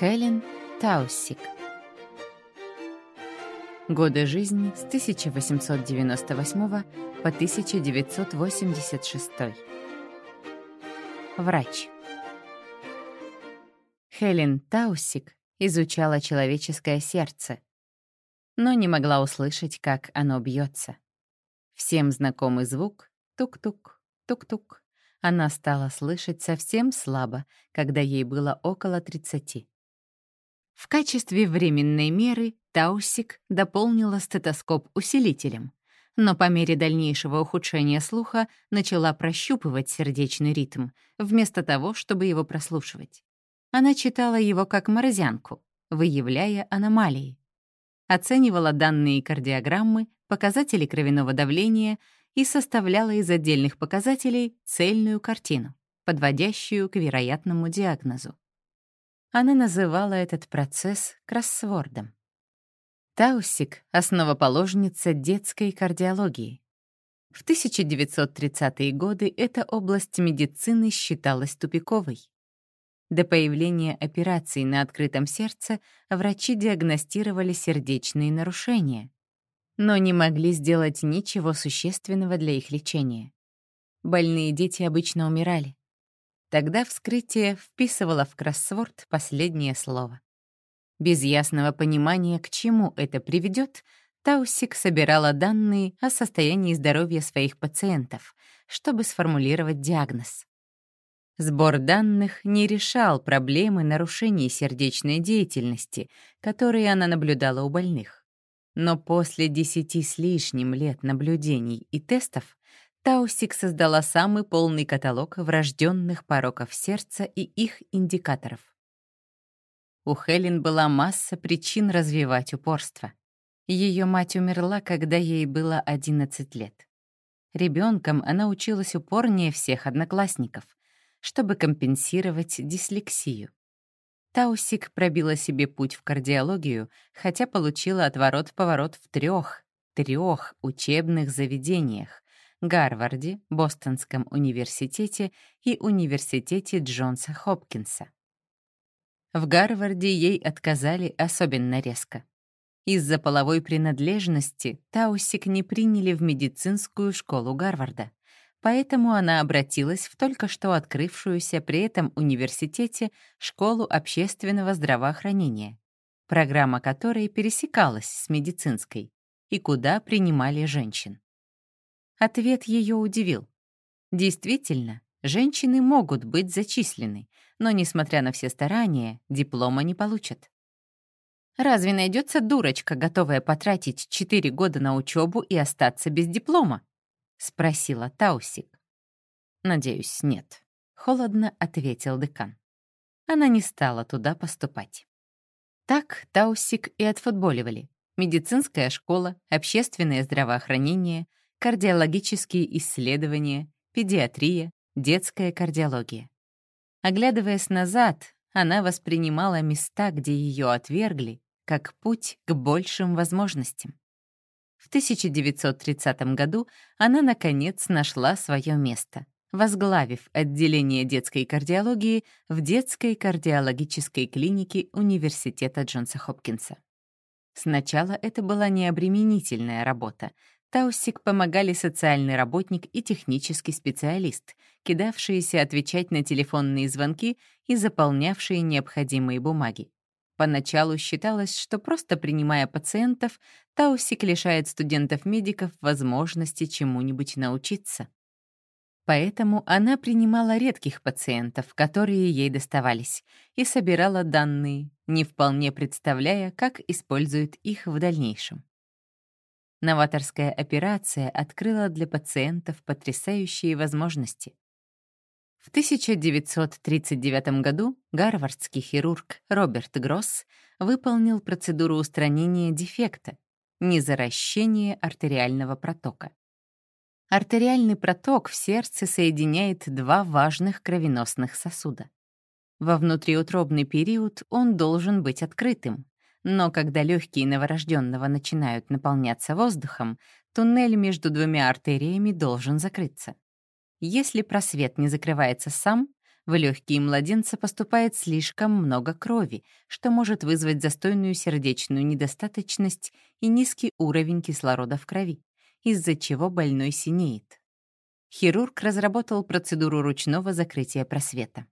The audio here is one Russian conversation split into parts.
Хелен Таусик. Годы жизни с 1898 по 1986. Врач. Хелен Таусик изучала человеческое сердце, но не могла услышать, как оно бьется. Всем знакомый звук — тук-тук, тук-тук. Она стала слышать совсем слабо, когда ей было около 30. В качестве временной меры Таусик дополнила стетоскоп усилителем, но по мере дальнейшего ухудшения слуха начала прощупывать сердечный ритм, вместо того, чтобы его прослушивать. Она читала его как морозянку, выявляя аномалии. Оценивала данные кардиограммы, показатели кровяного давления и составляла из отдельных показателей цельную картину, подводящую к вероятному диагнозу. Она называла этот процесс кроссвордом. Таусик — основоположница детской кардиологии. В 1930-е годы эта область медицины считалась тупиковой. До появления операций на открытом сердце врачи диагностировали сердечные нарушения, но не могли сделать ничего существенного для их лечения. Больные дети обычно умирали. Тогда вскрытие вписывало в кроссворд последнее слово. Без ясного понимания, к чему это приведет, Таусик собирала данные о состоянии здоровья своих пациентов, чтобы сформулировать диагноз. Сбор данных не решал проблемы нарушений сердечной деятельности, которые она наблюдала у больных. Но после десяти с лишним лет наблюдений и тестов Таусик создала самый полный каталог врожденных пороков сердца и их индикаторов. У Хелен была масса причин развивать упорство. Ее мать умерла, когда ей было 11 лет. Ребенком она училась упорнее всех одноклассников, чтобы компенсировать дислексию. Таусик пробила себе путь в кардиологию, хотя получила отворот-поворот в трех, трех учебных заведениях, Гарварде, Бостонском университете и Университете Джонса Хопкинса. В Гарварде ей отказали особенно резко. Из-за половой принадлежности Таусик не приняли в медицинскую школу Гарварда, поэтому она обратилась в только что открывшуюся при этом университете школу общественного здравоохранения, программа которой пересекалась с медицинской и куда принимали женщин. Ответ ее удивил. Действительно, женщины могут быть зачислены, но, несмотря на все старания, диплома не получат. Разве найдется дурочка, готовая потратить 4 года на учебу и остаться без диплома? спросила Таусик. Надеюсь, нет, холодно ответил декан. Она не стала туда поступать. Так Таусик и отфутболивали. Медицинская школа, общественное здравоохранение, кардиологические исследования, педиатрия, детская кардиология. Оглядываясь назад, она воспринимала места, где ее отвергли, как путь к большим возможностям. В 1930 году она, наконец, нашла свое место, возглавив отделение детской кардиологии в детской кардиологической клинике Университета Джонса Хопкинса. Сначала это была необременительная работа, Таусик помогали социальный работник и технический специалист, кидавшиеся отвечать на телефонные звонки и заполнявшие необходимые бумаги. Поначалу считалось, что просто принимая пациентов, Таусик лишает студентов-медиков возможности чему-нибудь научиться. Поэтому она принимала редких пациентов, которые ей доставались, и собирала данные, не вполне представляя, как использует их в дальнейшем. Новаторская операция открыла для пациентов потрясающие возможности. В 1939 году гарвардский хирург Роберт Гросс выполнил процедуру устранения дефекта — незаращения артериального протока. Артериальный проток в сердце соединяет два важных кровеносных сосуда. Во внутриутробный период он должен быть открытым, но когда легкие новорожденного начинают наполняться воздухом, туннель между двумя артериями должен закрыться. Если просвет не закрывается сам, в легкие младенца поступает слишком много крови, что может вызвать застойную сердечную недостаточность и низкий уровень кислорода в крови, из-за чего больной синеет. Хирург разработал процедуру ручного закрытия просвета.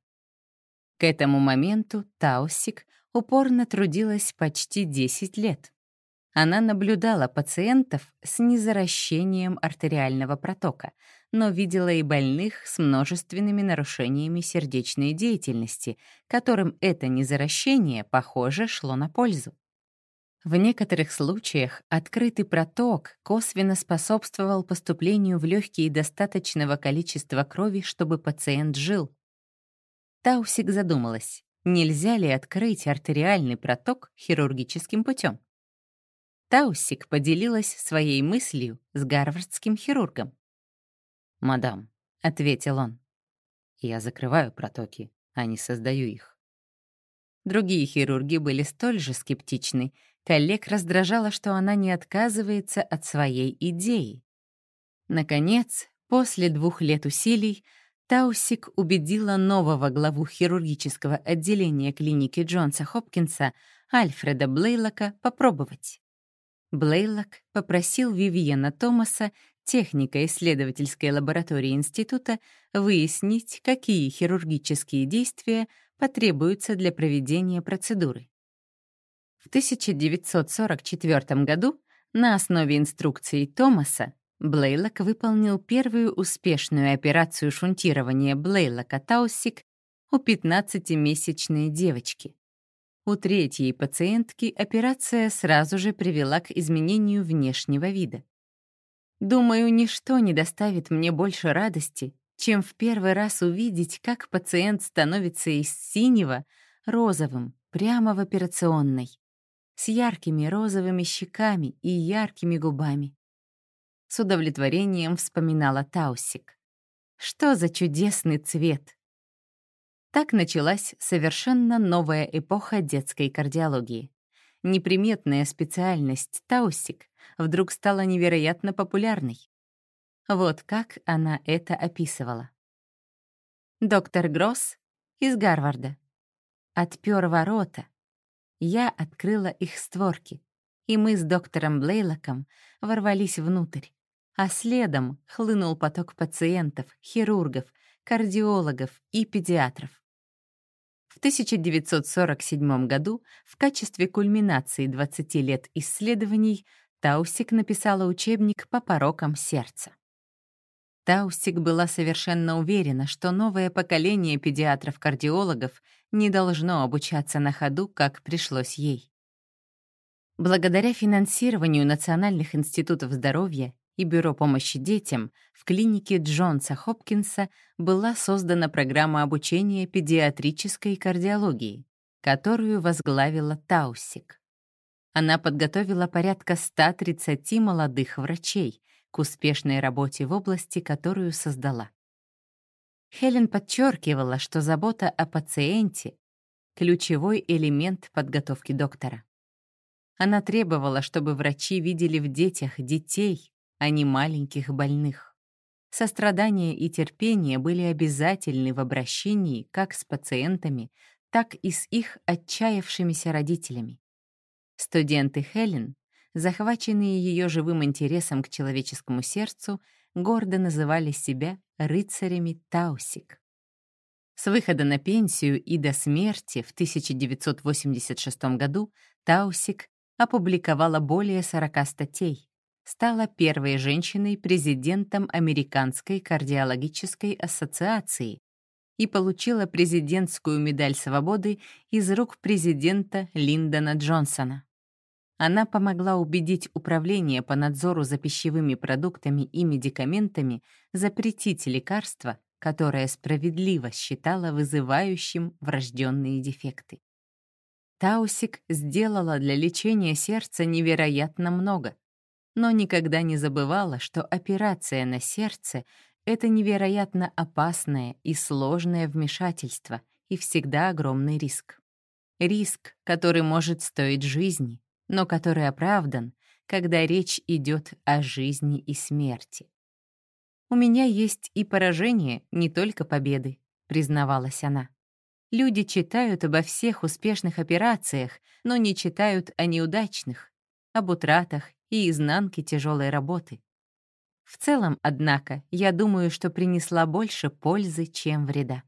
К этому моменту Таусик упорно трудилась почти 10 лет. Она наблюдала пациентов с незаращением артериального протока, но видела и больных с множественными нарушениями сердечной деятельности, которым это незаращение, похоже, шло на пользу. В некоторых случаях открытый проток косвенно способствовал поступлению в легкие достаточного количества крови, чтобы пациент жил. Таусик задумалась, нельзя ли открыть артериальный проток хирургическим путем. Таусик поделилась своей мыслью с гарвардским хирургом. «Мадам», — ответил он, — «я закрываю протоки, а не создаю их». Другие хирурги были столь же скептичны. Коллег раздражало, что она не отказывается от своей идеи. Наконец, после двух лет усилий, Таусик убедила нового главу хирургического отделения клиники Джонса Хопкинса Альфреда Блейлока попробовать. Блейлок попросил Вивиена Томаса, техника исследовательской лаборатории института, выяснить, какие хирургические действия потребуются для проведения процедуры. В 1944 году на основе инструкций Томаса Блейлок выполнил первую успешную операцию шунтирования Блейлока-Таусик у 15-месячной девочки. У третьей пациентки операция сразу же привела к изменению внешнего вида. Думаю, ничто не доставит мне больше радости, чем в первый раз увидеть, как пациент становится из синего розовым прямо в операционной, с яркими розовыми щеками и яркими губами. С удовлетворением вспоминала Таусик. Что за чудесный цвет! Так началась совершенно новая эпоха детской кардиологии. Неприметная специальность таусик вдруг стала невероятно популярной. Вот как она это описывала. Доктор Гросс из Гарварда. Отпер ворота. Я открыла их створки, и мы с доктором Блейлоком ворвались внутрь, а следом хлынул поток пациентов, хирургов, кардиологов и педиатров. В 1947 году в качестве кульминации 20 лет исследований Таусик написала учебник по порокам сердца. Таусик была совершенно уверена, что новое поколение педиатров-кардиологов не должно обучаться на ходу, как пришлось ей. Благодаря финансированию Национальных институтов здоровья и Бюро помощи детям в клинике Джонса Хопкинса была создана программа обучения педиатрической кардиологии, которую возглавила Таусик. Она подготовила порядка 130 молодых врачей к успешной работе в области, которую создала. Хелен подчеркивала, что забота о пациенте — ключевой элемент подготовки доктора. Она требовала, чтобы врачи видели в детях детей, а не маленьких больных. Сострадание и терпение были обязательны в обращении как с пациентами, так и с их отчаявшимися родителями. Студенты Хелен, захваченные ее живым интересом к человеческому сердцу, гордо называли себя рыцарями Таусик. С выхода на пенсию и до смерти в 1986 году Таусик опубликовала более 40 статей, стала первой женщиной-президентом Американской кардиологической ассоциации и получила президентскую медаль свободы из рук президента Линдона Джонсона. Она помогла убедить Управление по надзору за пищевыми продуктами и медикаментами запретить лекарства, которое справедливо считало вызывающим врожденные дефекты. Таусик сделала для лечения сердца невероятно много но никогда не забывала, что операция на сердце — это невероятно опасное и сложное вмешательство и всегда огромный риск. Риск, который может стоить жизни, но который оправдан, когда речь идет о жизни и смерти. У меня есть и поражение, не только победы, признавалась она. Люди читают обо всех успешных операциях, но не читают о неудачных, об утратах и изнанке тяжелой работы. В целом, однако, я думаю, что принесла больше пользы, чем вреда.